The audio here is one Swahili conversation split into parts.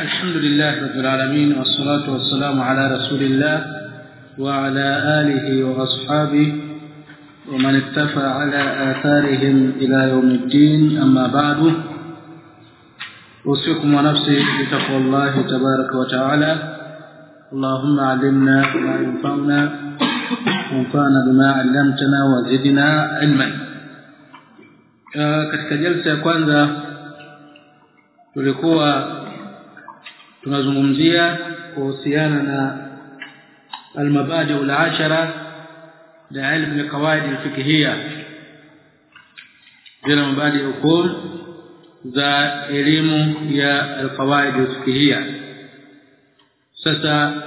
الحمد لله رب العالمين والصلاة والسلام على رسول الله وعلى آله وأصحابه ومن اتفى على آثارهم إلى يوم الدين. أما بعد أوصيكم ونفسي بتقوى الله تبارك وتعالى. اللهم علمنا ما ينفعنا وانفعنا بما علمتنا وزدنا علما. katika jalsa ya kwanza tunazungumzia kuhusiana na almabadi al-ashara la ilmu alqawaid alfiqhiyya zile mabadi ukul za elimu ya alqawaid alfiqhiyya sasa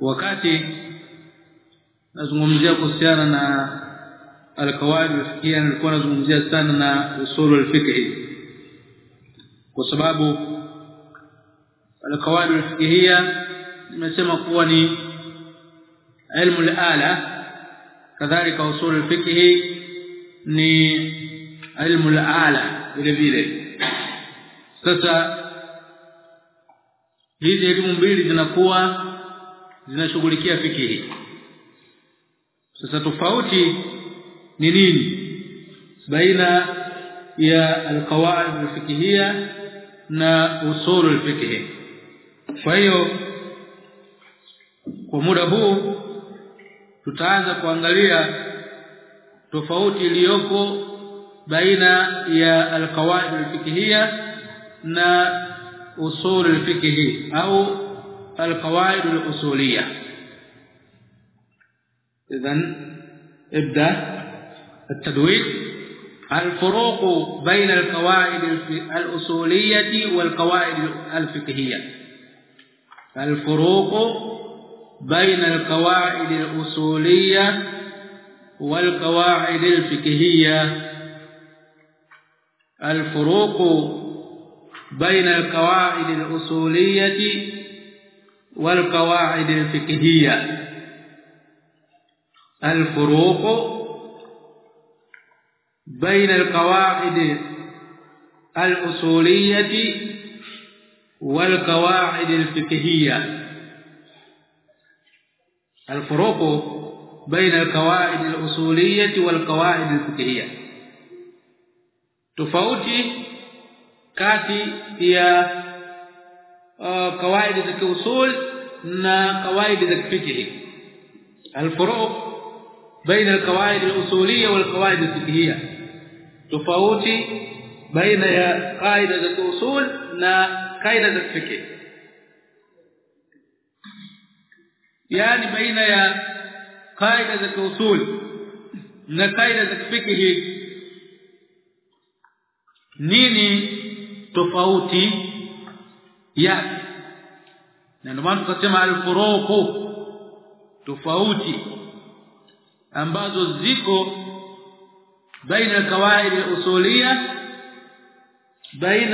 wakati nazungumzia kuhusiana na alqawaid alfiqhiyya nilikuwa nazungumzia sana na usul alfiqhi. Kwa sababu alqawaid alfiqhiyya nimesema kuwa ni ilmu al-ala kadhalika usul alfiqhi ni ilmu al-ala vile vile. Sasa hizi elimu mbili zinakuwa zinashughulikia fikihi sasa tofauti ni nini baina ya alqawaid alfiqhiyya na usul alfiqhi kwa hiyo kwa muda huu tutaanza kuangalia tofauti iliyoko baina ya alqawaid alfiqhiyya na usul alfiqhi au alqawaid alusuliyya اذا ابدا التدوين الفروق بين القواعد الأصولية والقواعد الفقهية الفروق بين القواعد الأصولية والقواعد الفقهية. الفروق بين القواعد الأصولية والقواعد الفقهية. الفروق بين القواعد الأصولية والقواعد الفقهية. الفروق بين القواعد الأصولية والقواعد الفقهية. tofauti kati ya uh, kawaida za kiusul na الفروق بين القواعد الأصولية والقواعد الفقهية. tofauti بين قاعدة الأصول و قاعدة الفقه. يعني بين قاعدة الأصول و قاعدة الفقه. نيني تفاوتي يا لأنه ما تقسم على الفروق. تفاوتي. ambazo ziko بين القواعد الأصولية بين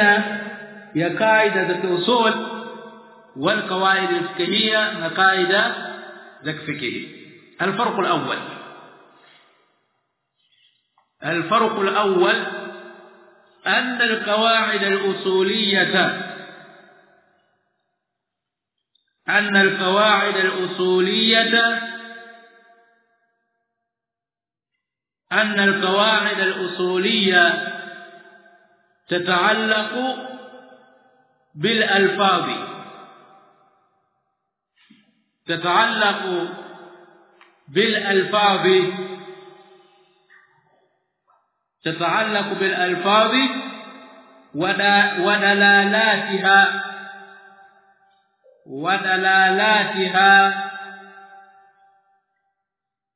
يا قاعدة الأصول والقواعد الفقهية وقاعده ذك فقهي الفرق الأول. الفرق الأول أن القواعد الأصولية أن القواعد الأصولية أن القواعد الأصولية تتعلق بالألفاظ. تتعلق بالألفاظ. تتعلق بالألفاظ ودلالاتها. ودلالاتها.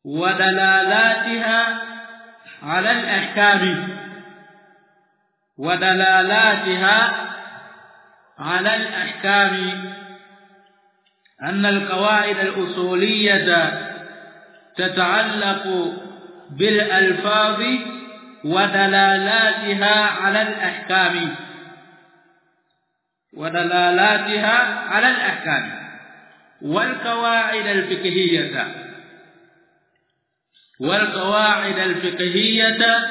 ودلالاتها على الأحكام. ودلالاتها على الأحكام أن القواعد الأصولية تتعلق بالألفاظ ودلالاتها على الأحكام. ودلالاتها على الأحكام. والقواعد الفقهية. والقواعد الفقهية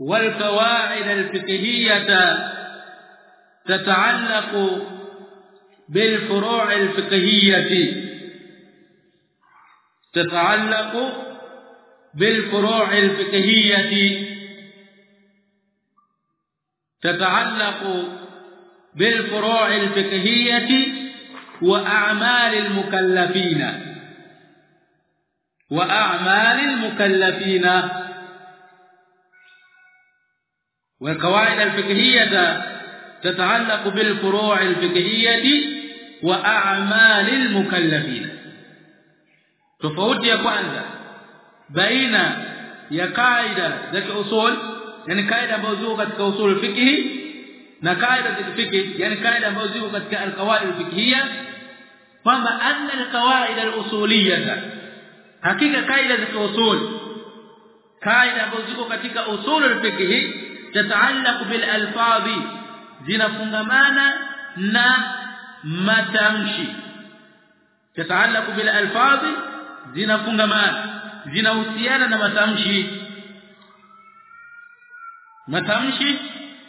والقواعد الفقهية تتعلق بالفروع الفقهية. تتعلق بالفروع الفقهية. تتعلق بالفروع الفقهية وأعمال المكلفين. وأعمال المكلفين. والقواعد الفقهية تتعلق بالفروع الفقهية وأعمال المكلفين. تفاوت أقول كwanza بين يا قاعدة ذات اصول يعني قاعدة موزوقة كأصول اصول الفقه و قاعدة الفقه يعني قاعدة موزوقة في الفقهيه فما ان القواعد الاصوليه حقيقه قاعدة الأصول قاعدة موزوقة كأصول اصول الفقه tataallaq bil alfadhi zinafungamana na matamshi. Tataallaq bil alfadhi zinafungamana zinahusiana na matamshi. Matamshi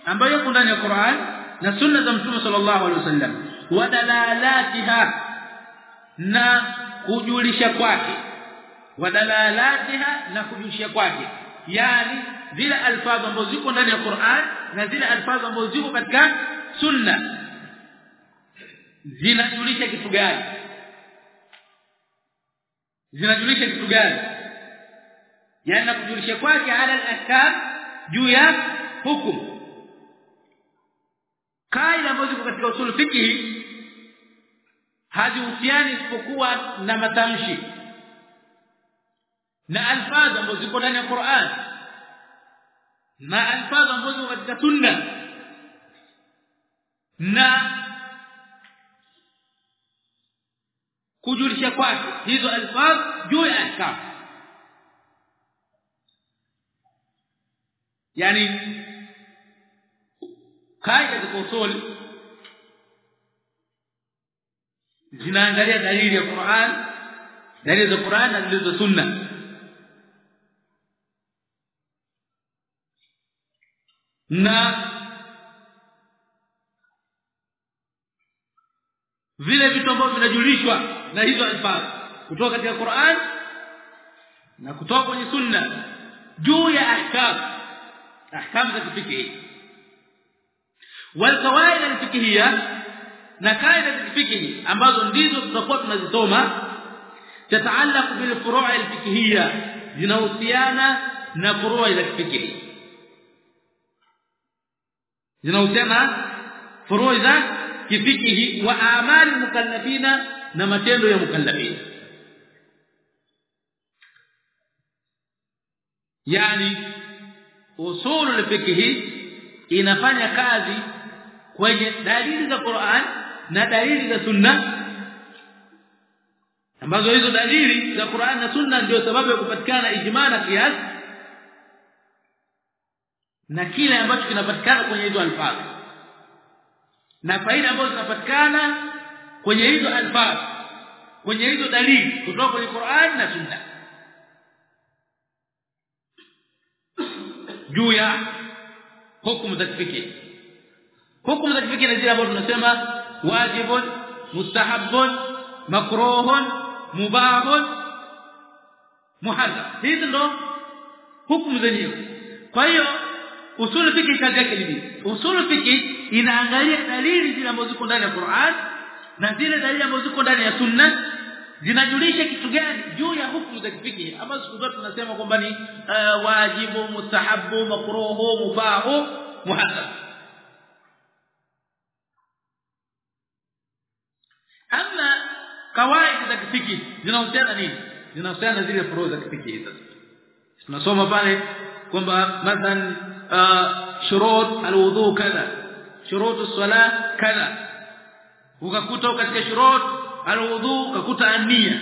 ambayo yako ndani ya Qur'an na sunna za Mtume sallallahu alaihi wasallam. Wa dalalatiha na kujulisha kwake. Wa dalalatiha na kujulisha kwake yani zile alfadhi ambazo ziko ndani ya Qur'an na zile alfadhi ambazo ziko katika sunna. Zinajulisha kitu gani? Zinajulisha kitu gani? Yani na kujulisha kwake ala al-ahkam juu ya hukumu kaida ambazo ziko katika usul fikhi hazihusiani isipokuwa na matamshi na alfaz ambazo ziko ndani ya Qur'an. Na alfaz ambazo katika sunna. Na kujulisha kwake hizo alfaz juu ya ahkam. Yani kaida za usuli zinaangalia dalili ya Qur'an dalili za Qur'an na dalili za sunna na vile vitu ambavyo vinajulishwa na hizo alfaz kutoka katika Qur'an na kutoka kwenye sunna juu ya ahkam ahkam za kifikhi والقواعد الفقهيه na kaida za kifikhi ambazo ndizo tutakuwa tunazisoma tataallaq bil furu' al fiqhiyya zinahusiana na furu' za kifikhi zinahusiana furuu za kifikihi wa amali mukallafina na matendo ya mukallafina. Yani usulu al fiqhi inafanya kazi kwenye dalili za Qur'an na dalili za Sunna. Ambazo hizo dalili za Qur'an na Sunna ndio sababu ya kupatikana ijma na qiyas na kile ambacho kinapatikana kwenye hizo alfaz na faida ambazo zinapatikana kwenye hizo alfaz kwenye hizo dalili. Kutoka kwenye Qur'an na Sunna. Juu ya hukumu za kifikhi hukumu za kifikhi ni zile ambazo tunasema wajibun mustahabun makruhun mubahun muharram hizo ndo hukumu zenyewe. Kwa hiyo usul fikhi kazi yake ni nini? Usul fikhi inaangalia dalili zile ambazo ziko ndani ya Qur'an na zile dalili ambazo ziko ndani ya sunna zinajulisha kitu gani juu ya hukumu za kifikhi ambazo zote tunasema kwamba ni uh, wajibu mustahabu makruhu mubahu muhassab. Ama kawaida za kifikhi zinahusiana nini? Zinahusiana zile proza za kifikhi sasa tunasoma pale kwamba mathalan shurut alwudu kadha شروط الصلاه كذا ukakuta katika shurut alwudu ukakuta ania.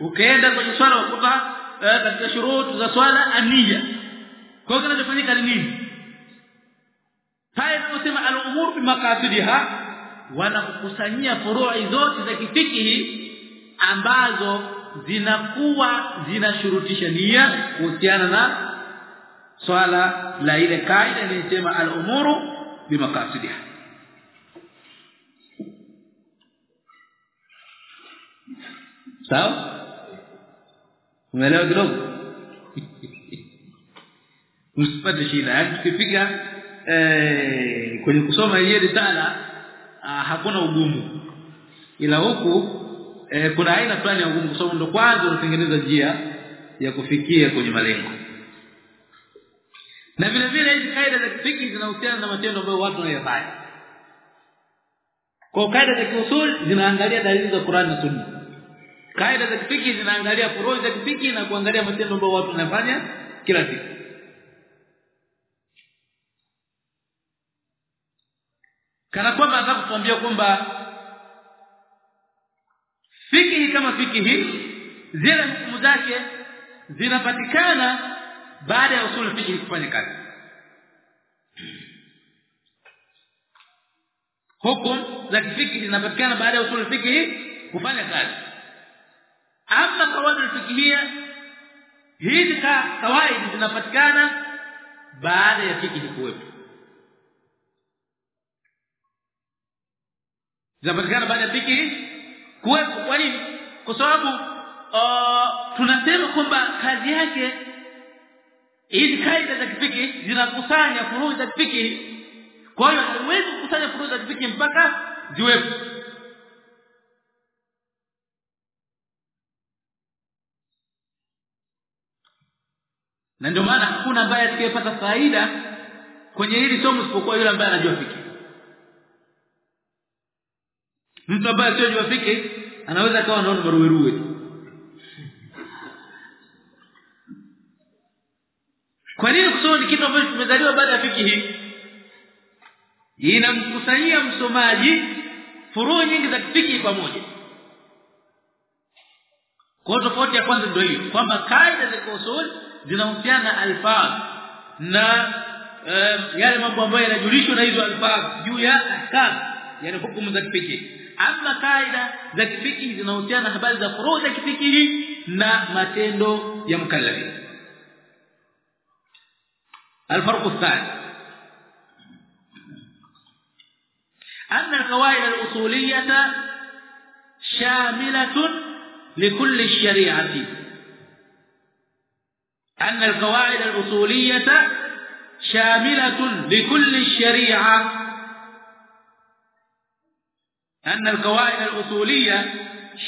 Ukaenda kwenye swala ukakuta katika shurut za swala ania. Kwa hiyo kinachofanyika ni nini? Pale tunasema al-umur bi maqasidiha wanakukusanyia furu'i zote za kifikihi ambazo zinakuwa zinashurutisha nia kuhusiana na swala la ile kaida inasema al-umuru bimakasidiha sawa? Umeelewa kidogo? Msipate shida. Yaani tukipiga eh kwenye kusoma ile risala ah, hakuna ugumu. Ila huku eh, kuna aina fulani ya ugumu kwa sababu ndo kwanza unatengeneza njia ya kufikia kwenye malengo na vile vile hizi kaida za kifiki zinahusiana na matendo ambayo watu wanayofanya kwa kaida za kiusul zinaangalia dalili za Qur'an na Sunna. Kaida za kifiki zinaangalia furuu za kifiki na kuangalia matendo ambayo watu wanafanya kila siku. Kana kwamba anataka kutuambia kwamba fikihi kama fikihi zile hukumu zake zinapatikana baada ya usul fikihi kufanya kazi. Hukum za fikihi zinapatikana baada ya usul fikihi kufanya kazi. Ama kawaida fikihia hizi kawaida zinapatikana baada ya fikihi kuwepo. Zinapatikana baada ya fikihi kuwepo. Kwa nini? Kwa sababu uh, tunasema kwamba kazi yake hizi kaida za kipiki zinakusanya furuhi za kifiki kwa hiyo huwezi kukusanya furuhi za kifiki mpaka ziwepo. Na ndio maana hakuna ambaye atakayepata faida kwenye hili somo isipokuwa yule ambaye anajua fiki mtu ambaye asiyojua fiki anaweza akawa anaona maruweruwe kwa nini kusoma ni kitu ambacho kimezaliwa baada ya fiki hii? Inamkusanyia msomaji furuu nyingi za fiki pamoja. Kwa tofauti ya kwanza ndio hiyo kwamba kaida za usul zinahusiana na alfaz na um, yale mambo ambayo yanajulishwa na hizo alfaz juu ya ahkam yani hukumu za fiki ama kaida za kifiki zinahusiana na habari za furuu za kifiki na matendo ya mkallafi الفرق الثاني. أن القواعد الأصولية شاملة لكل الشريعة. أن القواعد الأصولية شاملة لكل الشريعة. أن القواعد الأصولية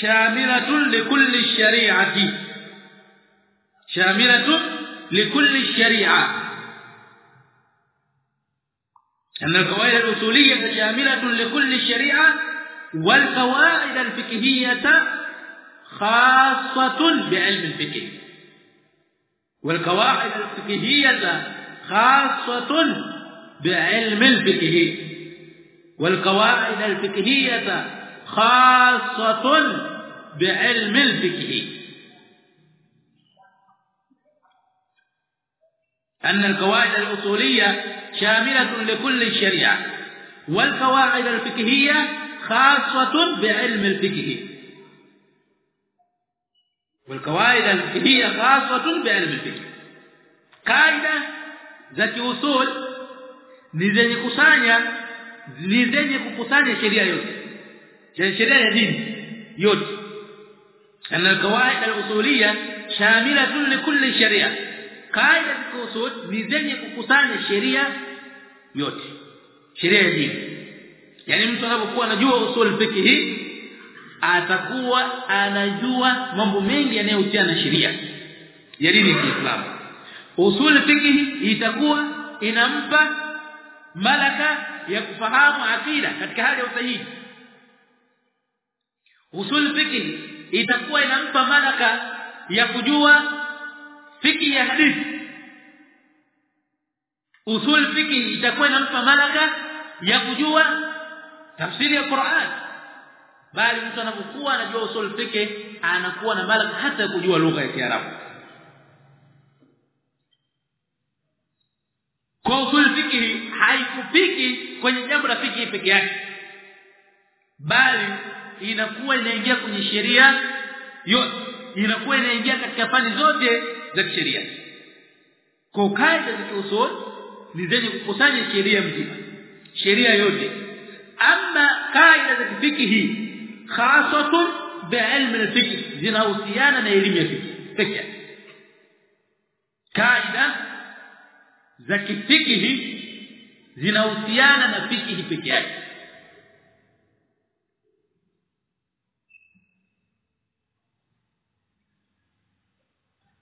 شاملة لكل الشريعة. شاملة لكل الشريعة. أن القواعد الأصولية شاملة لكل الشريعة والقواعد الفقهية خاصة بعلم الفقه. والقواعد الفقهية خاصة بعلم الفقه. والقواعد الفقهية خاصة بعلم الفقه. أن القواعد الأصولية شاملة لكل الشريعة. والقواعد الفقهية خاصة بعلم الفقه. والقواعد الفقهية خاصة بعلم الفقه. قاعدة ذات zenye kusanya ni zenye kukusanya sheria yote sheria ya dini yote أن القواعد الأصولية شاملة لكل قاعدة الأصول ni zenye kukusanya sheria yote. Sheria ya dini. Yani mtu anapokuwa anajua usul fiqh atakuwa anajua mambo mengi yanayohusiana na sheria ya dini ya Kiislamu. Usul fiqh itakuwa inampa malaka ya kufahamu akida katika hali ya usahihi. Usul fiqh itakuwa inampa malaka ya kujua fiki ya hadithi usul fiki itakuwa inampa malaka ya kujua tafsiri ya Qur'an. Bali mtu anapokuwa anajua usul fiki anakuwa na malaka hata kujua lugha ya Kiarabu. Kwa usul fiki haikupiki kwenye jambo la fiki peke yake. Bali inakuwa inaingia kwenye sheria yote. Inakuwa inaingia katika fani zote za kisheria. Kwa kaida za usul ni zenye kukusanya sheria mzima sheria yote ama kaida za fiqh hii khasatun بعلم الفقه zinahusiana na elimu ya fiqh pekee kaida za kifikihi zinahusiana na fikihi pekee yake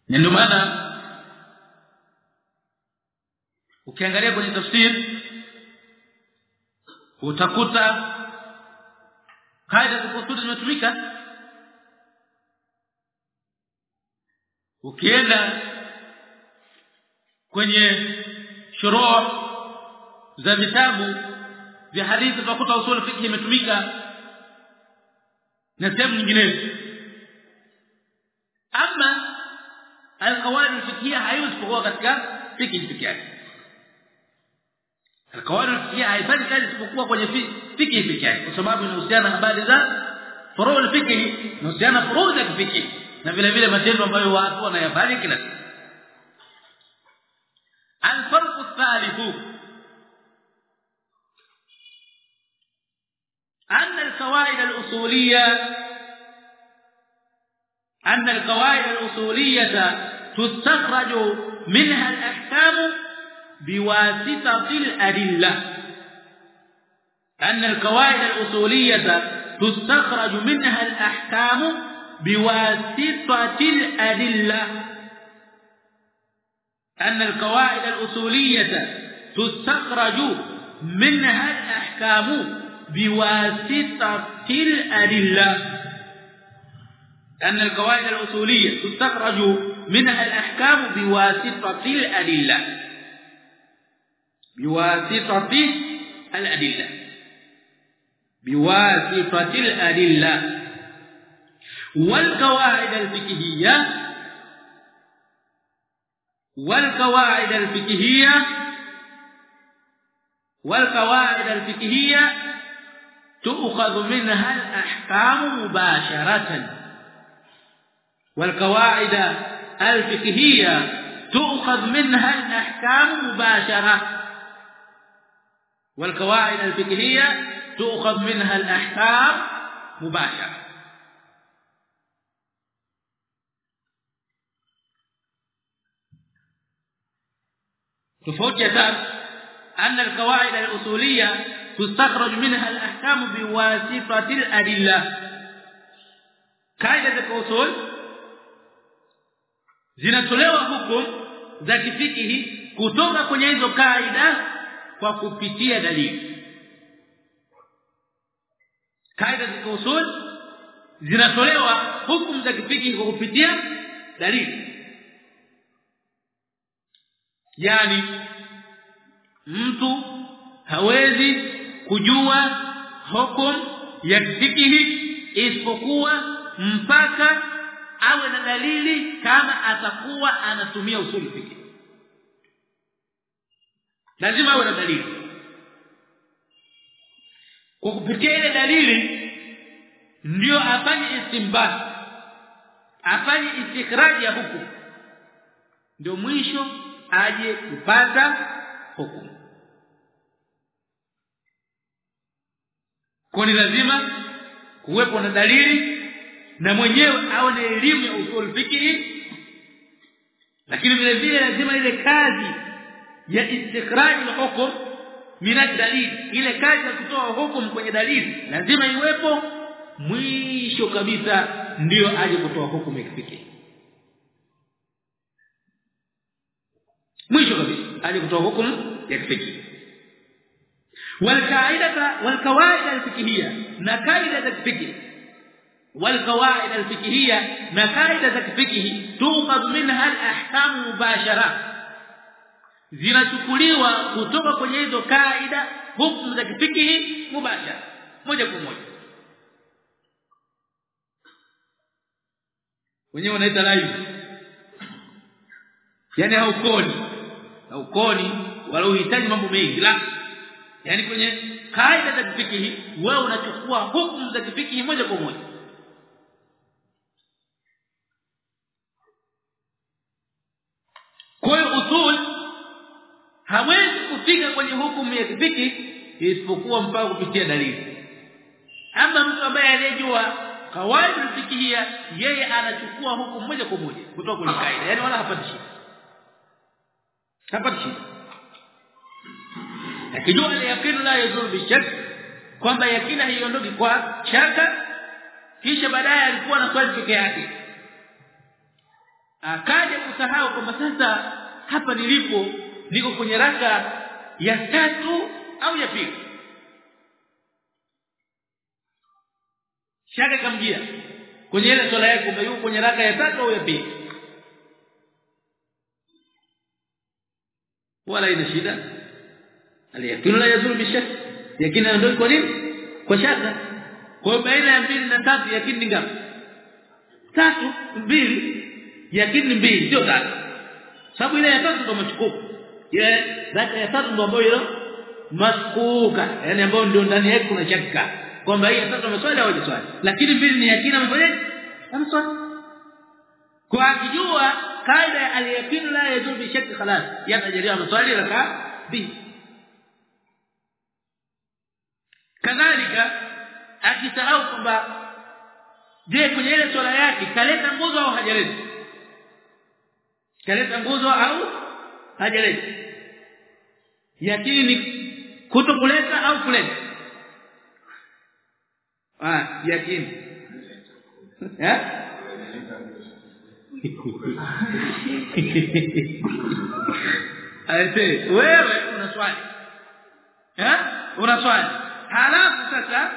ndio maana ukiangalia kwenye tafsiri utakuta kaida za kusudi zimetumika ukienda kwenye shuruu za vitabu vya hadithi utakuta usul fiqh imetumika na sehemu nyinginezo. Ama alqawaid alfiqhiyya haiwezi kuwa katika fiqh pekee yake alqawaid alfiqhiyya haifanyi kazi isipokuwa kwenye fiqh pekee yake kwa sababu inahusiana habari za furu' alfiqh inahusiana furu' za fiqh na vile vile matendo ambayo watu wanayafanya kila siku الفرق الثالث أن القواعد الأصولية أن القواعد الأصولية تستخرج منها الأحكام بواسطة الأدلة. أن القواعد الأصولية تستخرج منها الأحكام بواسطة الأدلة. أن القواعد الأصولية تستخرج منها الأحكام بواسطة الأدلة. أن القواعد الأصولية تستخرج منها الأحكام بواسطة الأدلة. بواسطة الأدلة. بواسطة الأدلة. والقواعد الفقهية والقواعد الفقهية والقواعد الفقهية تؤخذ منها الأحكام مباشرة. والقواعد الفقهية تؤخذ منها الأحكام مباشرة. والقواعد الفقهية تؤخذ منها الأحكام مباشرة. تفوت أن القواعد الأصولية تستخرج منها الأحكام بواسطة الأدلة. قاعدة الأصول usul zinatolewa hukum za kifikihi kutoka kwenye hizo kaida kwa kupitia dalili. Kaida za usul zinatolewa hukumu za kifikihi kwa kupitia dalili. Yani mtu hawezi kujua hukum ya fikihi isipokuwa mpaka awe na dalili kama atakuwa anatumia usuli fikihi lazima awe na dalili. Kwa kupitia ile dalili ndio afanye istinbat afanye istikhraji ya huku ndio mwisho aje kupata hukumu. Kwani lazima kuwepo na dalili na mwenyewe awe na elimu ya usul lakini vile vile lazima ile kazi ya istikhraj al-hukm min dalil ile kazi ya kutoa hukumu kwenye dalili lazima iwepo mwisho kabisa ndiyo aje kutoa hukumu ya fiqh mwisho kabisa aje kutoa hukumu ya fiqh والقاعده والقواعد الفقهيه na kaida za fiqh والقواعد الفقهيه na kaida za fiqh tuqad minha al-ahkam mubashara zinachukuliwa kutoka kwenye hizo kaida hukumu za kifikihi mubashara. Moja kwa moja. Wenyewe wanaita live yani haukoni. Haukoni wala uhitaji mambo mengi la. Yani kwenye kaida za kifikihi wewe unachukua hukumu za kifikihi moja kwa moja kwa hiyo usul hawezi kufika kwenye hukumu ya kifiki isipokuwa mpaka kupitia dalili. Ama mtu ambaye aliyejua kawaida fikihia yeye anachukua hukumu moja kwa moja kutoka kwenye kaida. Yani wala hapati shida. Hapati shida. Akijua yakini la yazuru bishak kwamba yakina haiondoki kwa shaka kisha baadaye alikuwa na swali peke yake. Akaja kusahau kwamba sasa hapa nilipo niko kwenye raka ya tatu au ya pili. Shaka kamjia kwenye ile swala yako kwa yuko kwenye raka ya tatu au ya pili. Wala ina shida. Aliyakinu la yazuru bishak yakini ndio kwa nini? Kwa shaka. Kwa baina ya mbili na tatu yakini ngapi? Tatu mbili yakini mbili sio tatu. Sababu ile ya tatu ndio machukuku ile zaka ya tatu ambayo ile maskuka yani ambayo ndio ndani yake kuna shaka kwamba hii sasa ameswali au hajaswali? Lakini vile ni yakini amefanyaje ameswali. Kwa akijua kaida ya al-yaqin la yadu bi shakki khalas yatajalia maswali raka bi kadhalika akisahau kwamba je kwenye ile swala yake kaleta nguzo au hajaleta? Kaleta nguzo au hajaleta yakini kuto kuleta au kuleta? Ah yakini. Eh? Aise wewe una swali. Eh? Una swali. Halafu sasa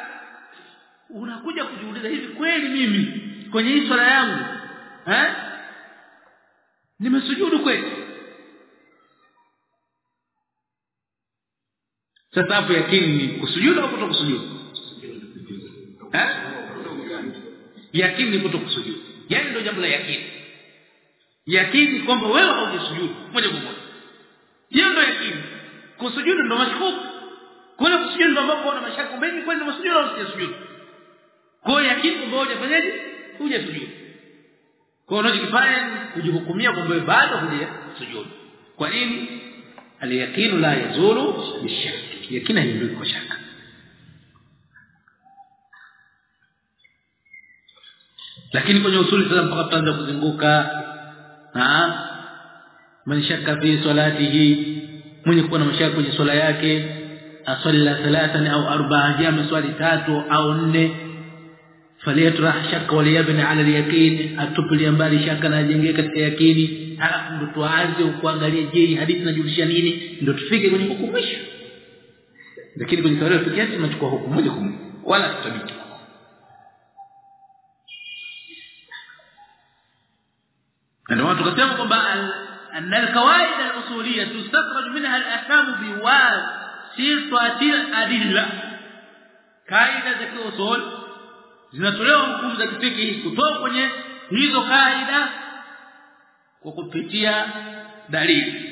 unakuja kujiuliza hivi kweli mimi kwenye hii swala yangu eh? Nimesujudu kweli sasa hapo yakini ni kusujudu au kutokusujudu? Eh? Yakini ni kutokusujudu. Yani ndio jambo la yakini. Yakini kwamba wewe haujasujudu moja kwa moja. Hiyo ndio yakini. Kusujudu ndio mashkuku. Kuna kusujudu ndio ambapo una mashaka mengi kwani unasujudu au usisujudu kwa hiyo yakini kwamba hujafanyaje? Hujasujudu kwa hiyo unachokifanya kujihukumia kwamba bado hujasujudu kwa nini aliyakinu la yazulu bishak yakini haiondoki kwa shaka lakini kwenye usuli sasa mpaka tutaanza kuzunguka na man shakka fi salatihi mwenye kuwa na mashaka kwenye swala yake asalla salatan au arba'a jama swali tatu au nne فليطرح شك وليبني على اليقين. اتطلي امبالي شك أنا اجيئ كاتيك يقين عرف متواذي وكوانغاليه جي حديثنا جوشا نيني ndo tufike kwenye hukumu lakini kwenye sawa pekee tunachukua hukumu moja kwa moja wala tutabiki ndio watu أن القواعد الأصولية تستخرج منها الاحكام بواسطة ادله قاعدة ذكر أصول. Zinatolewa hukumu za kifiki kutoka kwenye hizo kaida kwa kupitia dalili.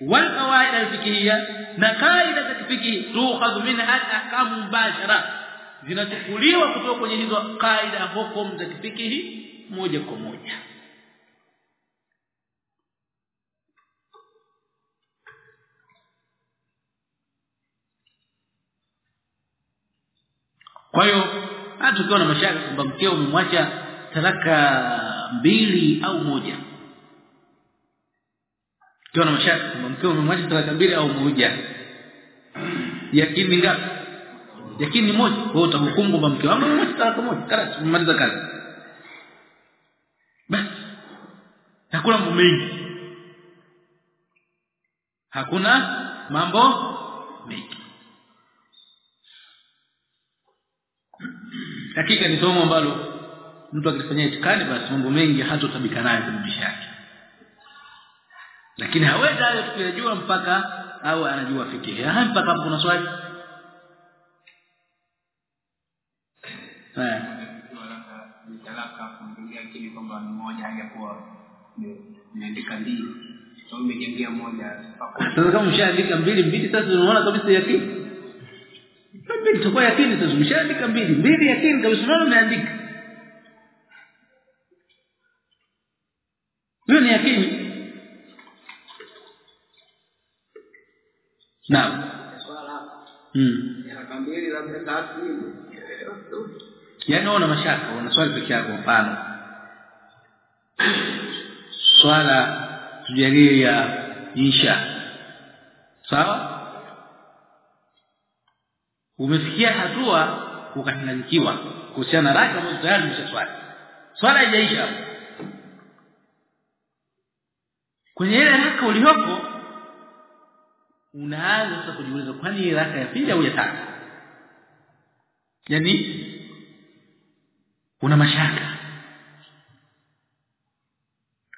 Wal qawaid al-fiqhiyya na kaida za kifiki tukhadhu minha al-ahkam mubashara. Zinachukuliwa kutoka kwenye hizo kaida hukumu za kifiki moja kwa moja. Kwa hiyo hata ukiwa na mashaka kwamba mkeo umemwacha talaka mbili au moja. Ukiwa na mashaka kwamba mkeo umemwacha talaka mbili au moja. Yakini ngapi? Yakini moja. Kwa hiyo utahukumu kwamba mke wangu amemwacha talaka moja. Kala umemaliza kazi. Basi hakuna mambo mengi. Hakuna mambo mengi hakika ni somo ambalo mtu akifanya itikadi basi mambo mengi hatotabika nayo kwenye maisha yake. Lakini hawezi hayo tukijua mpaka au anajua fikihi ha mpaka hapo kuna swali. Nimeandika mbili sasa kama mshaandika mbili mbili sasa unaona kabisa yakini mbili itakuwa yakini sasa umeshaandika mbili. Mbili yakini kabisa sura umeandika. Hiyo ni yakini naam. Mm yaani una mashaka una swali peke yako mfano. Swala tujalie ya insha sawa umefikia hatua ukachanganyikiwa. Kuhusiana na raka ambazo tayari umeshaswali swala haijaisha. Kwenye ile raka uliyopo unaanza sasa kujiuliza kwani raka ya pili au ya tatu? Yani una mashaka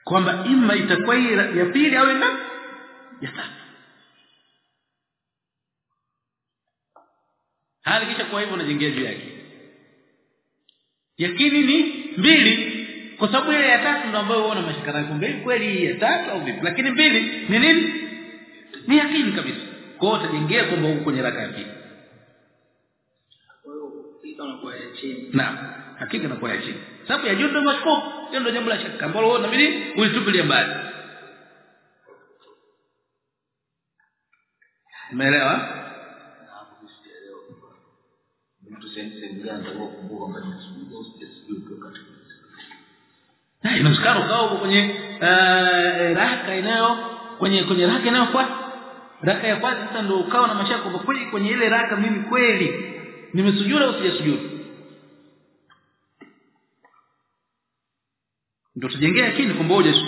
kwamba ima itakuwa ya pili au ya tatu hali kisha kwa hivyo unajengea juu yake. Yakini ni mbili kwa sababu ile ya tatu ndio ambayo unaona mashaka nayo kumbe kweli ya tatu au vipi? Lakini mbili ni nini? Ni yakini kabisa. Kwa hiyo utajengea kwamba huko kwenye raka ya pili. Naam hakika na ya chini. Sababu ya juu ndio mashko hiyo ndio jambo la shaka ambalo wewe unabidi ulitupilie mbali. Umeelewa na inawezekana ukawa kwenye uh, raka inayo kwenye kwenye raka inayofuata raka ya kwanza sasa ndio ukawa na mashaka kwa kweli kwenye ile raka mimi kweli nimesujuda au sijasujuda ndio tujengea akili kwamba hoja sio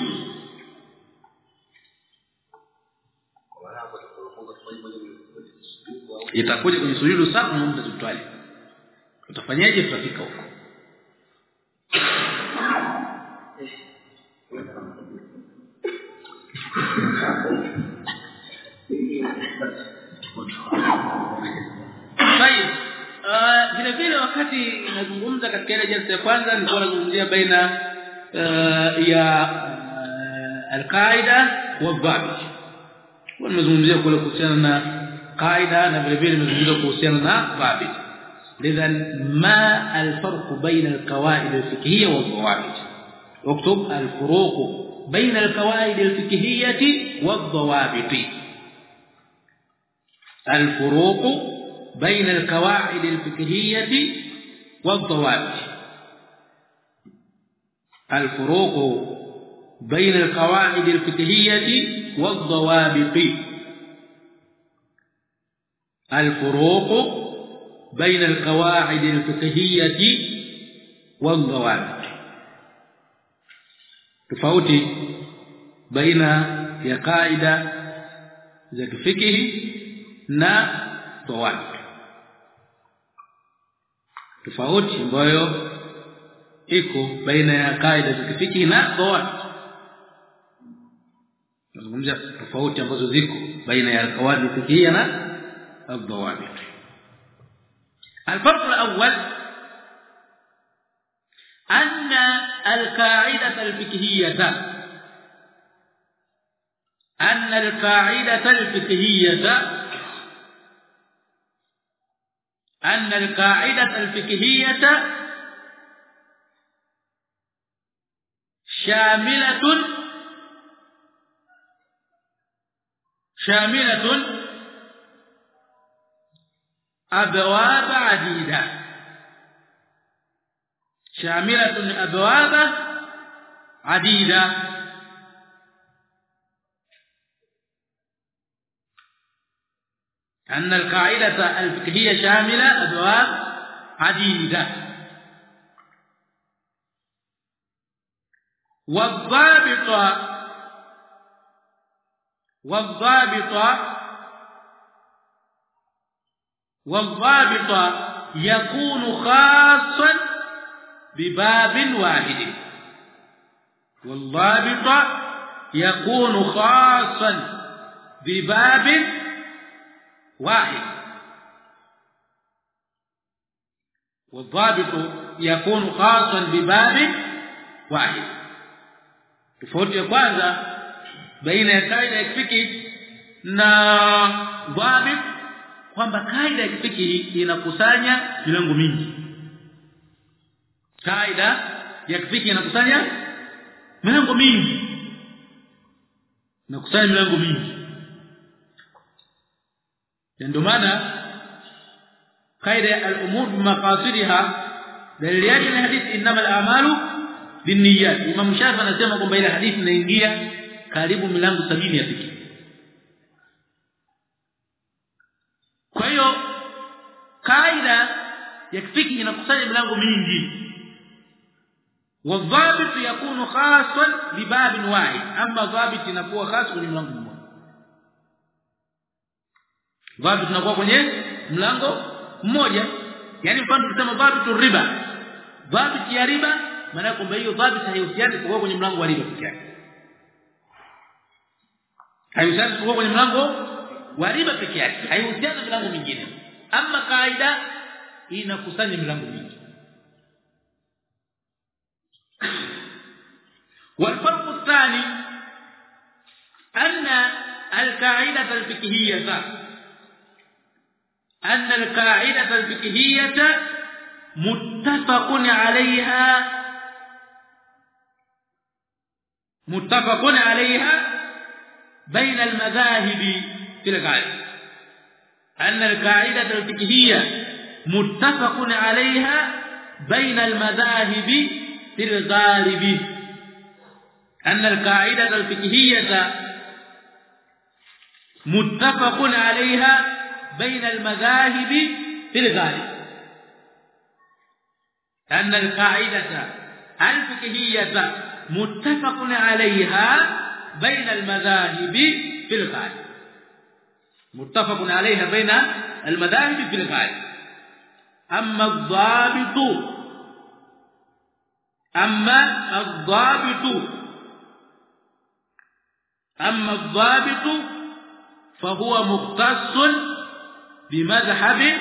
itakuja kwenye sujudu sasa muda tutwali utafanyaje tutafika huko sasa vile vile wakati nazungumza katika ile jinsi ya kwanza nilikuwa nazungumzia baina ya alqaida wa dhabit nimezungumzia kule kuhusiana na qaida na vile vile nimezungumzia kuhusiana na dhabit لذا ما الفرق بين القواعد الفقهية والضوابط؟ اكتب الفروق بين القواعد الفقهية والضوابط. الفروق بين القواعد الفقهية والضوابط. الفروق بين القواعد الفقهية والضوابط. الفروق بين القواعد الفقهيه والضوابط tofauti baina ya kaida za kifikihi na dawabit tofauti ambayo iko baina ya kaida za kifikihi na dawabit nazungumzia tofauti ambazo ziko baina ya kawaid fikihia na الضوابط الفرق الأول أن القاعدة الفقهية أن القاعدة الفقهية أن القاعدة الفقهية شاملة شاملة أبواب عديدة. شاملة أبواب عديدة. أن القاعدة الفقهية شاملة أبواب عديدة. والضابط والضابط والضابط يكون خاصا بباب واحد. والضابط يكون خاصا بباب واحد. والضابط يكون خاصا بباب واحد. tofauti ya kwanza baina ya kaida ya na dhabit kwamba kaida ya kifiki inakusanya milango mingi. Kaida ya kifiki inakusanya milango mingi. Inakusanya milango mingi. Ndio maana kaida ya al-umur bimaqasidiha dalili yake ni hadithi innamal a'malu binniyat Imam Shafi anasema kwamba ile hadithi inaingia karibu milango sabini ya fikhi kwa hiyo kaida ya fikhi inakusanya milango mingi والضابط يكون خاصا بباب واحد اما ضابط inakuwa khas kwenye mlango mmoja ضابط inakuwa kwenye mlango mmoja yani mfano tukisema dhabit riba dhabit ya riba maana kwamba hiyo dhabit haihusiani kwa kwenye mlango wa riba pekee yake haihusiani kwa kwenye mlango wa riba pekee yake. Haihusiani na milango mingine. Ama kaida inakusanya milango mingi. والفرق الثاني أن القاعدة الفقهية أن القاعدة الفقهية متفق عليها متفق عليها بين المذاهب bila kaida anna alqaida alfiqhiyya muttafaqun alayha baina almadhahibi fil ghalibi anna alqaida alfiqhiyya muttafaqun alayha baina almadhahibi fil ghalib أن القاعدة الفقهية متفق عليها بين المذاهب في الغالب متفق عليها بين المذاهب في الغالب أما الضابط أما الضابط أما الضابط فهو مختص بمذهب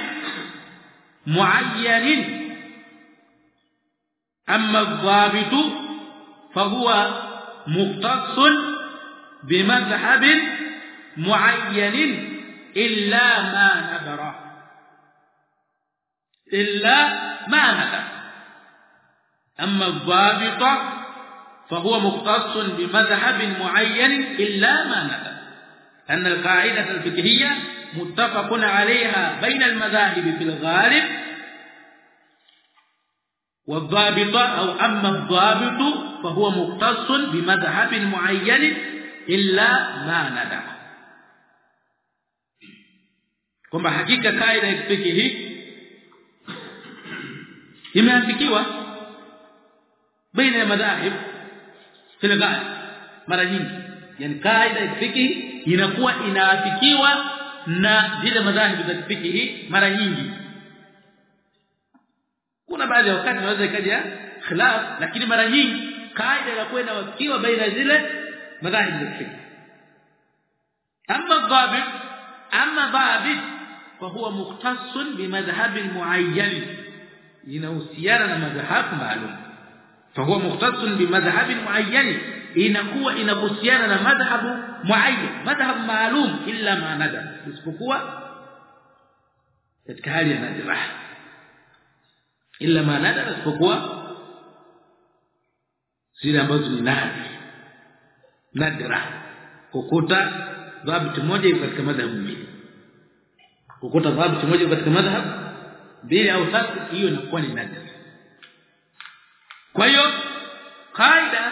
معين. أما الضابط فهو مختص بمذهب معين. إلا ما نذر. إلا ما نذر. أما الضابط فهو مختص بمذهب معين إلا ما نذر. أن القاعدة الفقهية متفق عليها بين المذاهب في الغالب والضابط أو أما الضابط فهو مختص بمذهب معين إلا ما ندع kwamba hakika kaida ya hii imeafikiwa baina ya madhahib fil mara nyingi. Yani kaida fikihi inakuwa inaafikiwa na zile madhahibu za fikihi mara nyingi. Kuna baadhi ya wakati naweza ikaja khilaf lakini mara nyingi kaida inakuwa inawafikiwa baina zile madhahibu za fikihi amma dhabit amma dhabit فهو مختص بمذهب معين inahusiana na madhhabu maalum فهو مختص بمذهب معين inakuwa inahusiana na madhhabu muayyan madhhab maalum illa ma nada isipokuwa katika hali ya nadra illa ma nada isipokuwa zile ambazo ni nadra nadra kukuta dhabiti moja katika madhhabu mbili kukuta dhabiti moja katika madhhab mbili au tatu hiyo inakuwa ni nadra kwa hiyo kaida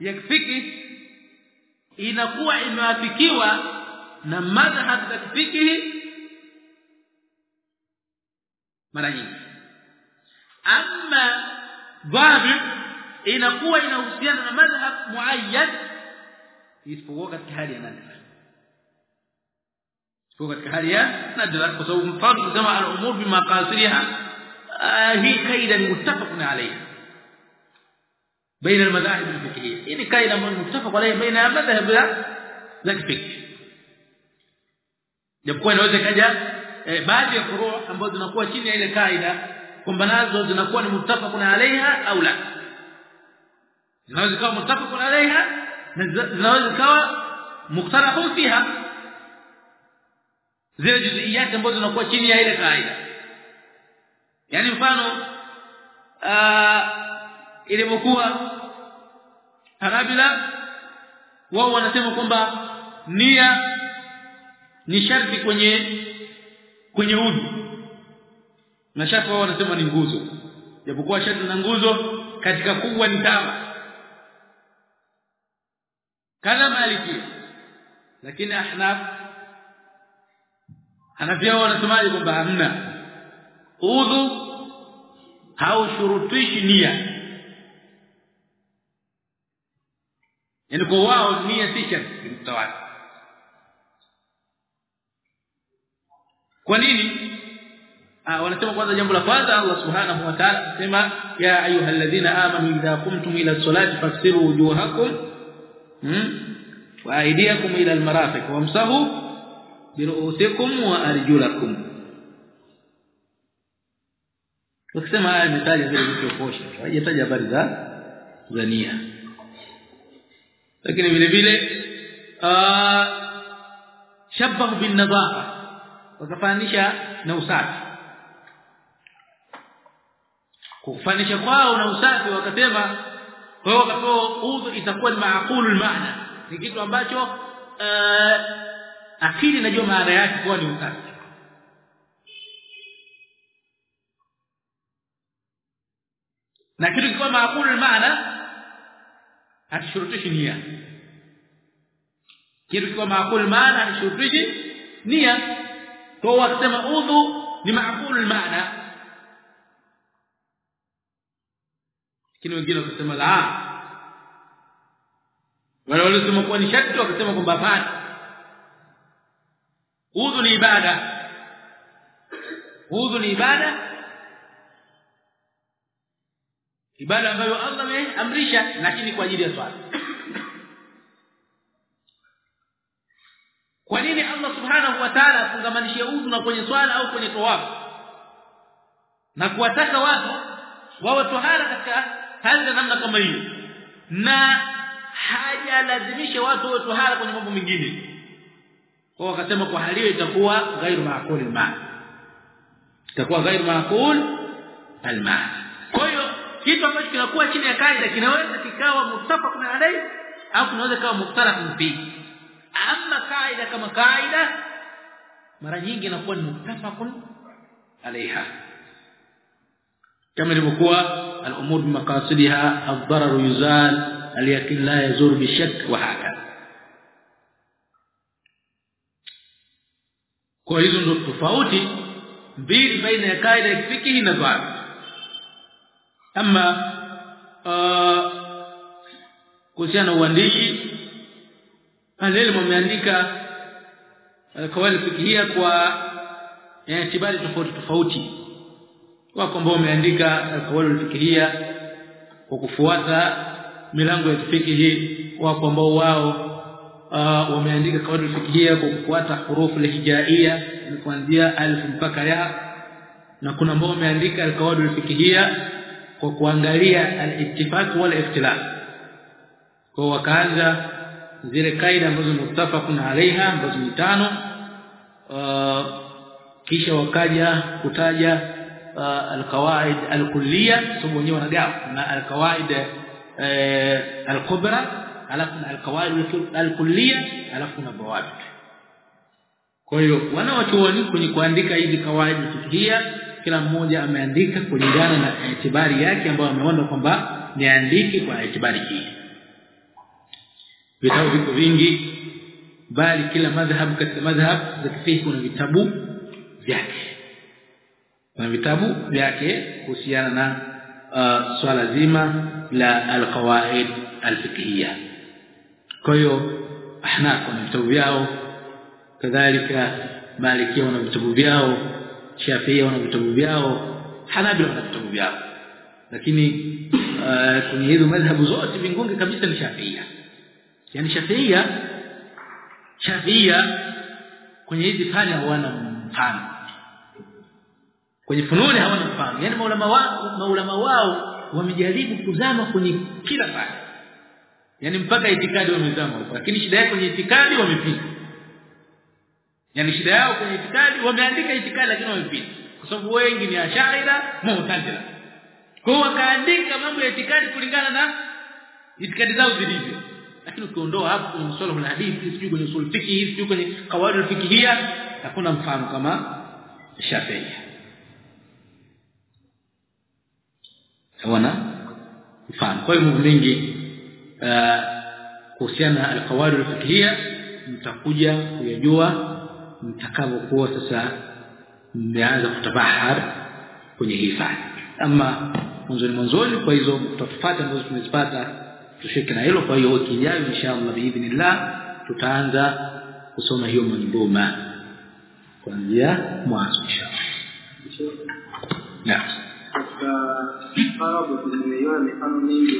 ya fiki inakuwa imewafikiwa na madhhab za kifiki mara nyingi. Ama dhabit inakuwa inahusiana na madhhab muayyan isipokuwa katika hali ya nadra isipokuwa katika hali ya nadra kwa sababu mfano kusema al-umur bimaqasiriha hii kaida ni muttafaqun alayha بين المذاهب الفقهيه يعني قاعدة متفق عليها بين المذاهب za kifiqh japokuwa inaweza kaja eh, baadhi ya furu ambazo zinakuwa chini ya ile kaida kwamba nazo zinakuwa ni muttafaqun alaiha au la zinaweza kuwa muttafaqun alaiha na zinaweza kuwa mukhtalafun fiha zile juziiyati ambazo zinakuwa chini ya ile kaida yani mfano ilivyokuwa Hanabila wao wanasema kwamba nia ni sharti kwenye kwenye udhu na sharti wao wanasema ni nguzo. Japokuwa sharti na nguzo katika kubwa ni tama kana maliki. Lakini ahnaf hanafia wanasemaje kwamba hamna? Udhu haushurutishi nia. Yani wao nia si sharti mtawali kwa nini? Ah wanasema kwanza jambo la kwanza Allah subhanahu wa ta'ala anasema ya ayyuhalladhina amanu idha qumtum ila salati fasiru wujuhakum hmm wa aydiyakum ila almarafiq wamsahu biru'usikum wa arjulakum. Ukisema haya mitaji vile vitu posha haijataja habari za za lakini vile vile shabahu bin nadhafa wakafanisha na usafi. Kufanisha kwao na usafi wakasema kwa hiyo wakapewa udhu itakuwa ni maakulu maana ni kitu ambacho uh, akili inajua maana yake kwa ni usafi na kitu kikiwa maaqulul maana hakishurutishi nia. Kitu kikiwa maaqulul maana hakishurutishi nia. Kwa wakisema udhu ni maaqulul maana. Lakini wengine wakasema la. Wale walisema kuwa ni sharti wakasema kwamba hapana udhu ni ibada. Udhu ni ibada. Ibada ambayo Allah ameamrisha lakini kwa ajili ya swala. Kwa nini Allah subhanahu wa ta'ala afungamanishie udhu na kwenye swala au kwenye tawafu na kuwataka watu wawe tohara katika hali na namna kama hiyo. Na hajalazimisha watu wawe tohara kwenye mambo mengine kwa wakasema kwa hali hiyo itakuwa ghairu maakul alma itakuwa ghairu maakul alma kwa hiyo kitu ambacho kinakuwa chini ya kaida kinaweza kikawa mutafaqun alayhi au kinaweza kawa mukhtalafun fihi ama kaida kama kaida mara nyingi inakuwa ni muttafaqun alaiha kama ilivyokuwa al-umur bimaqasidiha ad-darar yuzal al-yaqin la yazur bi-shakk wa hakadha kwa hizo ndo tofauti mbili baina ya kaida ya fikihi na dhahir. Ama kuhusiana na uandishi Alilmu ameandika kawaida fikihia kwa itibari tofauti tofauti. Wako ambao wameandika kawaida fikihia kwa kufuata milango ya fikihi wako ambao wao uh, wameandika kawaida fikihia kwa kufuata hurufu hijaia kuanzia alif mpaka ya. Na kuna ambao wameandika kawaida fikihia kwa kuangalia al-ittifaq wal ikhtilaf. Kwa wakaanza zile kaida ambazo muttafaqun alaiha ambazo ni tano. Uh, kisha wakaja kutaja uh, alqawaid alkulliya sababu wenyewe wanagawa. Na alqawaid uh, alkubra alafu na alqawaid alkulliya alafu na bawabit kwa hiyo wanawachuoni kwenye kuandika hizi kawaid fiqhia kila mmoja ameandika kulingana na itibari yake ambayo ameona kwamba niandike kwa itibari hii. Vitabu viko vingi bali kila madhhab katika madhhab za kuna vitabu vyake. Kuna vitabu vyake kuhusiana na uh, swala zima la alqawaid alfiqhiyya kwa hiyo ahnaf wana vitabu vyao kadhalika malikia wana vitabu vyao shafia wana vitabu vyao hanabila wana vitabu vyao. Lakini uh, kwenye hizo madhhabu zote vingunge kabisa ni shafia yani shafia shafia kwenye hizi fani hawana mfano. Kwenye fununi hawana mfano. Yani maulama wao maulama wao wamejaribu kuzama kwenye kila fani yani mpaka itikadi wamezama lakini shida yao kwenye itikadi wamepita. Yani shida yao kwenye itikadi wameandika itikadi lakini wamepita. Kwa sababu wengi ni ashaira mu'tazila. Kwa wakaandika mambo ya itikadi kulingana na itikadi zao zilivyo. Lakini ukiondoa hapo kwenye msalamu na hadithi sijui kwenye usul fiqh sijui kwenye kawaid fikhiya hakuna mfano kama Shafi'i. Hawana mfano. Kwa hiyo uh, kuhusiana na alqawaid alfiqhiyya mtakuja kuyajua mtakapokuwa sasa mmeanza kutabahar kwenye hii ama mwanzoni mwanzoni kwa hizo tutafata ambazo tumezipata tushike na hilo. Kwa hiyo wiki ijayo inshallah biidhnillah tutaanza kusoma hiyo manzuma kuanzia mwanzo inshallah. Na katika arabu tunaiona mifano mingi